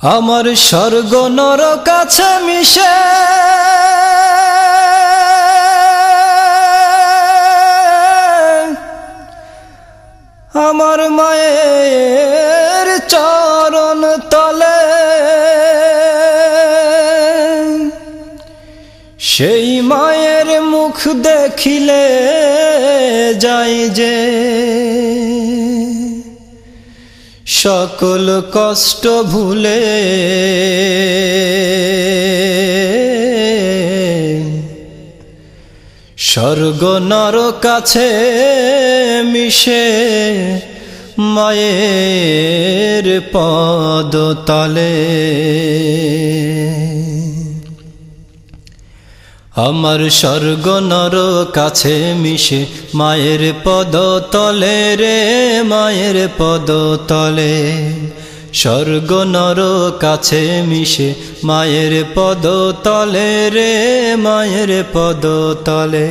আমার স্বর্গ নর কাছে মিশে। আমার মায়ের চরণ তলে। সেই মায়ের মুখ দেখিলে যাই যে। সকল কষ্ট ভুলে স্বর্গ নর কাছে মিশে মায়ের পদ তলে। আমার স্বর্গ নর কাছে মিশে, মায়ের পদ তলে রে, মায়ের পদ তলে স্বর্গ নর কাছে মিশে, মায়ের পদ তলে রে, মায়ের পদ তলে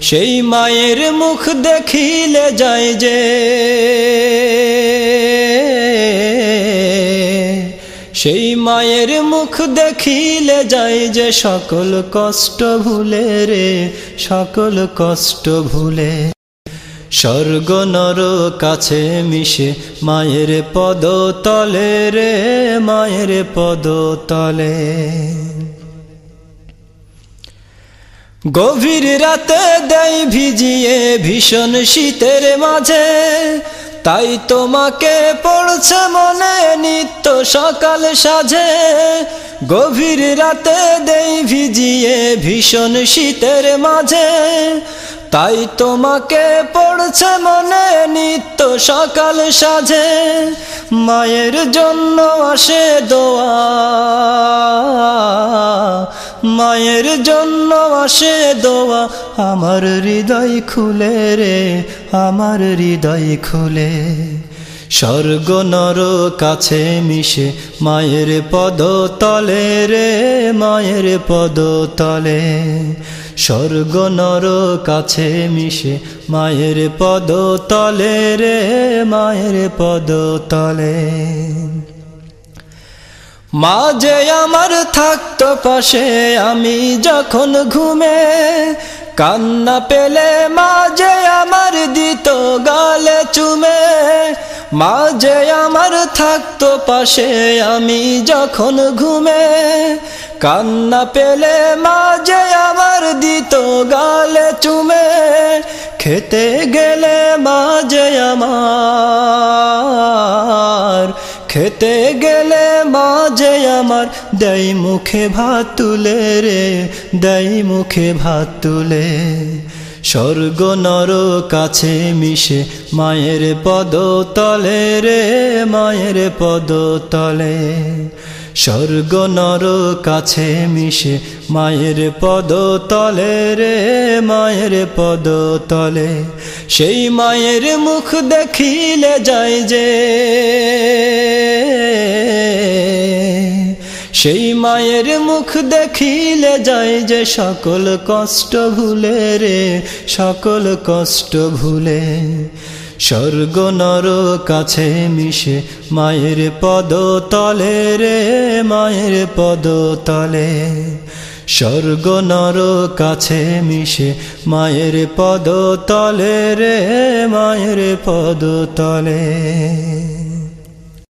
সেই মায়ের মুখ দেখিলে যায় যে সেই মায়ের মুখ দেখিলে যায় যে সকল কষ্ট ভুলে রে, সকল কষ্ট ভুলে। স্বর্গ নর কাছে মিশে মায়ের পদ তলে রে, মায়ের পদ তলে গভীর রাতে দেয় ভিজিয়ে ভীষণ শীতের মাঝে তাই তোমাকে পড়ছে মনে নিত্য সকাল সাজে গভীর রাতে দেই ভিজিয়ে ভীষণ শীতের মাঝে। তাই তোমাকে পড়ছে মনে নিত্য সকাল সাজে মায়ের জন্য আসে দোয়া। মায়ের জন্য আসে দোয়া, আমার হৃদয় খুলে রে, আমার হৃদয় খুলে। স্বর্গ নর কাছে মিশে মায়ের পদ তলে রে, মায়ের পদ তলে স্বর্গ নর কাছে মিশে মায়ের পদ তলে রে, মায়ের পদ তলে মা যে আমার থাকতো পাশে আমি যখন ঘুমে কান্না পেলে মা যে আমার দিত গালে চুমে। মা যে আমার থাকতো পাশে আমি যখন ঘুমে কান্না পেলে মা যে আমার দিত গালে চুমে। খেতে গেলে মা যে আমার খেতে গেলে মা যে আমার দেই মুখে ভাত তুলে রে দেই মুখে ভাত তুলে। স্বর্গ নর কাছে মিশে, মায়ের পদ তলে রে, মায়ের পদ তলে স্বর্গ নর কাছে মিশে, মায়ের পদ তলে রে, মায়ের পদ তলে সেই মায়ের মুখ দেখিলে যায় যে সেই মায়ের মুখ দেখিলে যায় যে সকল কষ্ট ভুলে রে, সকল কষ্ট ভুলে। স্বর্গ নর কাছে মিশে মায়ের পদ তলে রে, মায়ের পদ তলে স্বর্গ নর কাছে মিশে মায়ের পদ তলে রে, মায়ের পদ তলে